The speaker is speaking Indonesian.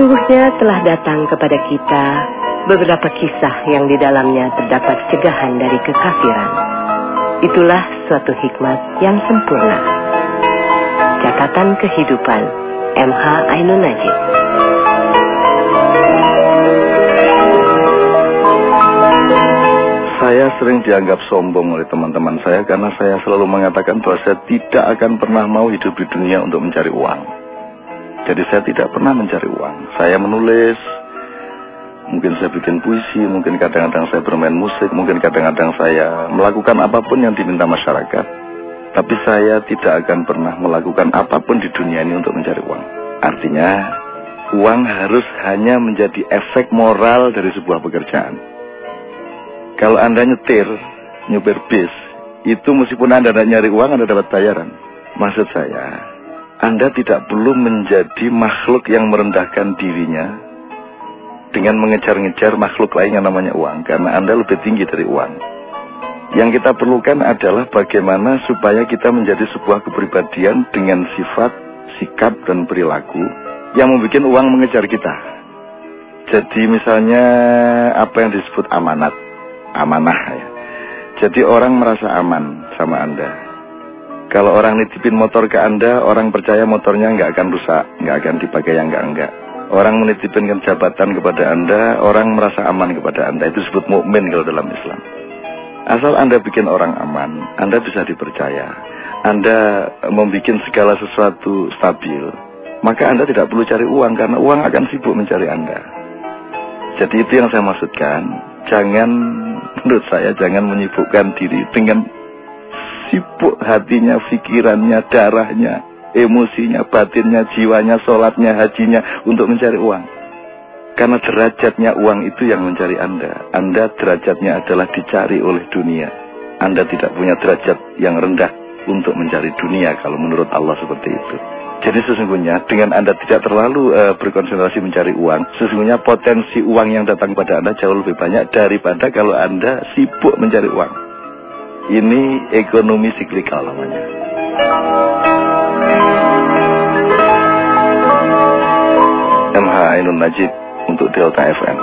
Selanjutnya telah datang kepada kita beberapa kisah yang di dalamnya terdapat cegahan dari kekafiran. Itulah suatu hikmat yang sempurna. Catatan kehidupan MH Ainun Najib. Saya sering dianggap sombong oleh teman-teman saya karena saya selalu mengatakan bahwa saya tidak akan pernah mau hidup di dunia untuk mencari uang. Jadi saya tidak pernah mencari uang. Saya menulis, mungkin saya bikin puisi, mungkin kadang-kadang saya bermain musik, mungkin kadang-kadang saya melakukan apa pun yang diminta masyarakat. Tapi saya tidak akan pernah melakukan apa pun di dunia ini untuk mencari uang. Artinya, uang harus hanya menjadi efek moral dari sebuah pekerjaan. Kalau Anda nyetir, nyupir bis, itu meskipun Anda tidak nyari uang, Anda dapat bayaran. Maksud saya, Anda tidak perlu menjadi makhluk yang merendahkan dirinya dengan mengejar-ngejar makhluk lain yang namanya uang. Karena Anda lebih tinggi dari uang. Yang kita perlukan adalah bagaimana supaya kita menjadi sebuah kepribadian dengan sifat, sikap, dan perilaku yang membuat uang mengejar kita. Jadi misalnya apa yang disebut amanat amanah ya. Jadi orang merasa aman sama Anda. Kalau orang nitipin motor ke Anda, orang percaya motornya nggak akan rusak, nggak akan dipakai yang nggak-nggak. Orang menitipin jabatan kepada Anda, orang merasa aman kepada Anda. Itu disebut mukmin kalau dalam Islam. Asal Anda bikin orang aman, Anda bisa dipercaya. Anda membuat segala sesuatu stabil, maka Anda tidak perlu cari uang karena uang akan sibuk mencari Anda. Jadi itu yang saya maksudkan. Jangan menurut saya jangan menyibukkan diri dengan sibuk hatinya, pikirannya, darahnya, emosinya, batinnya, jiwanya, sholatnya, hajinya untuk mencari uang. Karena derajatnya uang itu yang mencari Anda. Anda derajatnya adalah dicari oleh dunia. Anda tidak punya derajat yang rendah untuk mencari dunia kalau menurut Allah seperti itu. Jadi sesungguhnya dengan Anda tidak terlalu uh, berkonsentrasi mencari uang, sesungguhnya potensi uang yang datang pada Anda jauh lebih banyak daripada kalau Anda sibuk mencari uang. Ini ekonomi siklikal namanya. MH Ainun Najib untuk Delta FM.